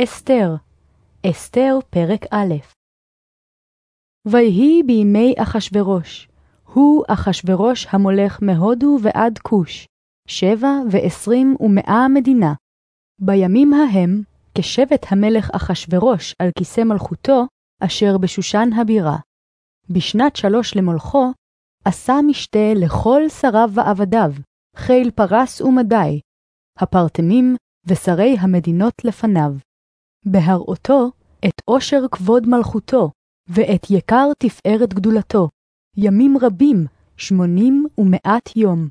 אסתר, אסתר פרק א' ויהי בימי אחשורוש, הוא אחשורוש המולך מהודו ועד כוש, שבע ועשרים ומאה מדינה. בימים ההם, כשבט המלך אחשורוש על כיסא מלכותו, אשר בשושן הבירה. בשנת שלוש למולכו, עשה משתה לכל שריו ועבדיו, חיל פרס ומדי, הפרטמים ושרי המדינות לפניו. בהראותו את עושר כבוד מלכותו, ואת יקר תפארת גדולתו, ימים רבים, שמונים ומאת יום.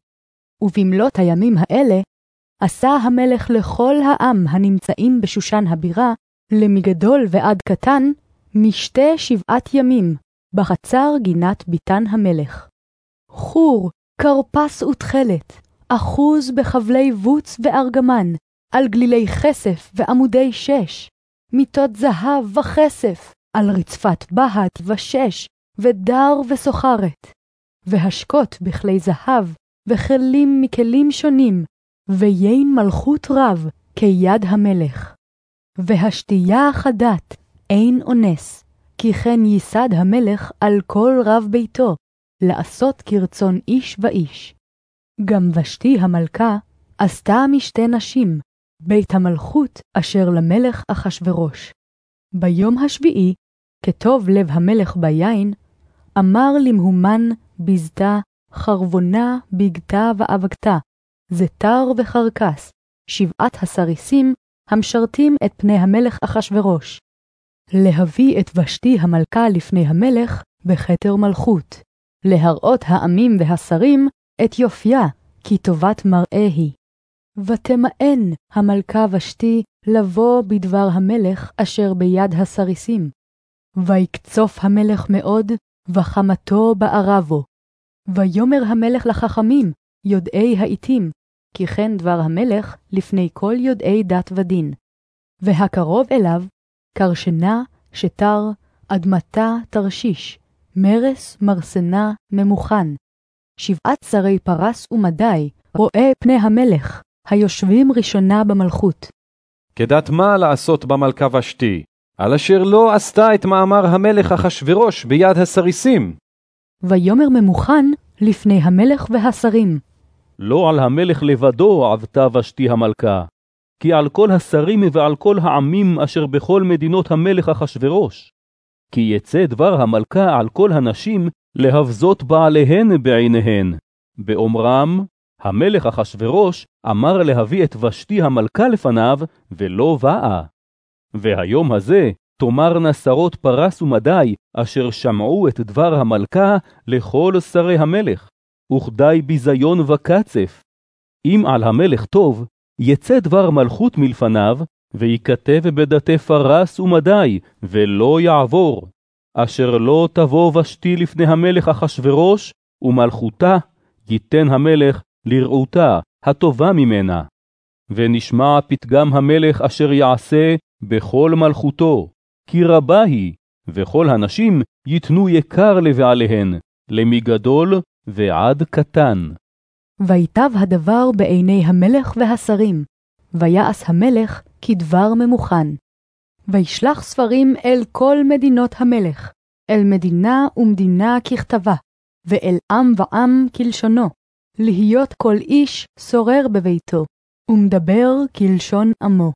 ובמלאת הימים האלה, עשה המלך לכל העם הנמצאים בשושן הבירה, למגדול ועד קטן, משתה שבעת ימים, בחצר גינת ביתן המלך. חור, כרפס ותכלת, אחוז בחבלי בוץ וארגמן, על גלילי כסף ועמודי שש, מיטות זהב וכסף, על רצפת בהת ושש, ודר וסוחרת, והשקות בכלי זהב, וכלים מכלים שונים, ויין מלכות רב, כיד המלך. והשתייה החדת, אין אונס, כי כן ייסד המלך על כל רב ביתו, לעשות כרצון איש ואיש. גם ושתי המלכה עשתה משתי נשים, בית המלכות אשר למלך אחשורוש. ביום השביעי, כטוב לב המלך ביין, אמר למהומן בזתה, חרבונה, בגתה ואבקתה, זתר וחרקס, שבעת הסריסים, המשרתים את פני המלך אחשורוש. להביא את ושתי המלכה לפני המלך בכתר מלכות, להראות העמים והשרים את יופייה, כי טובת מראה היא. ותמאן המלכה ושתי לבוא בדבר המלך אשר ביד הסריסים. ויקצוף המלך מאוד, וחמתו בערה בו. ויאמר המלך לחכמים, יודעי העתים, כי כן דבר המלך לפני כל יודעי דת ודין. והקרוב אליו, קרשנה, שתר, אדמתה תרשיש, מרס, מרסנה, ממוכן. שבעת שרי פרס ומדי, רואה פני המלך, היושבים ראשונה במלכות. כדת מה לעשות במלכה ושתי, על אשר לא עשתה את מאמר המלך אחשורוש ביד הסריסים. ויאמר ממוכן לפני המלך והשרים. לא על המלך לבדו עבתה ושתי המלכה, כי על כל השרים ועל כל העמים אשר בכל מדינות המלך אחשורוש. כי יצא דבר המלכה על כל הנשים להבזות בעליהן בעיניהן, באומרם, המלך אחשורוש אמר להביא את ושתי המלכה לפניו, ולא באה. והיום הזה תאמרנה שרות פרס ומדי, אשר שמעו את דבר המלכה לכל שרי המלך, וכדי ביזיון וקצף. אם על המלך טוב, יצא דבר מלכות מלפניו, ויכתב בדתי פרס ומדי, ולא יעבור, אשר לא תבוא ושתי לפני המלך אחשורוש, ומלכותה ייתן המלך לרעותה הטובה ממנה. ונשמע פתגם המלך אשר יעשה בכל מלכותו, כי רבה היא, וכל הנשים ייתנו יקר לבעליהן, למגדול ועד קטן. ויטב הדבר בעיני המלך והשרים, ויעש המלך כדבר ממוכן. וישלח ספרים אל כל מדינות המלך, אל מדינה ומדינה ככתבה, ואל עם ועם כלשונו, להיות כל איש שורר בביתו, ומדבר כלשון עמו.